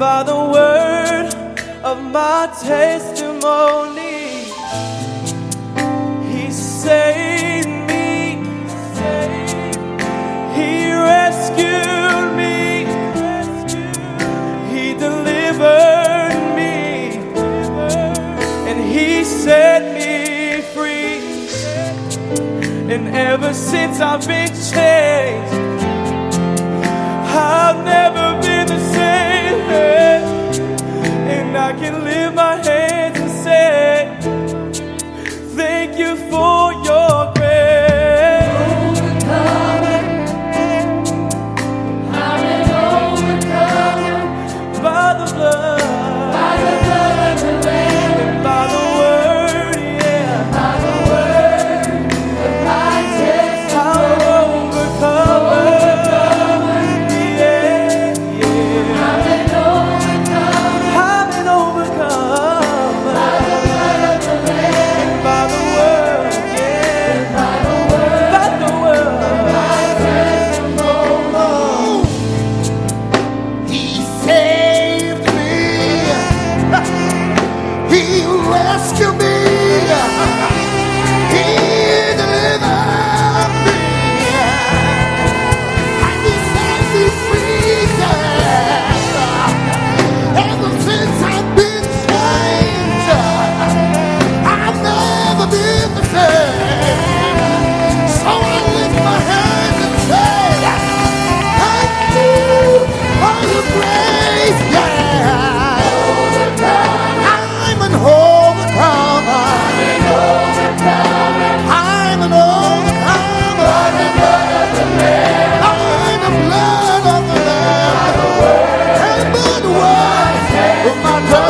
by the word of my testimony. He saved me, He rescued me, He delivered me, and He set me free. And ever since I've been changed, I've never been. I can live my quiser. Oh my God.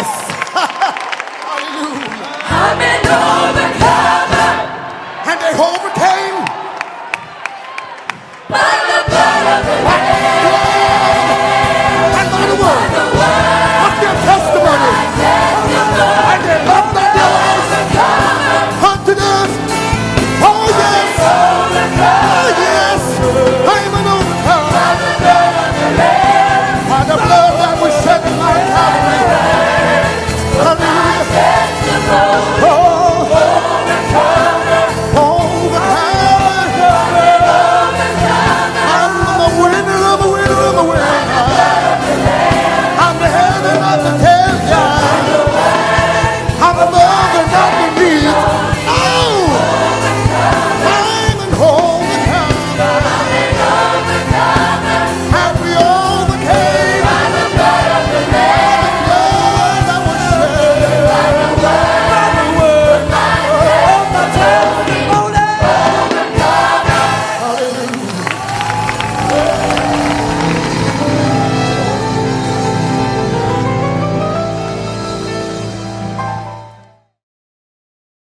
Yes!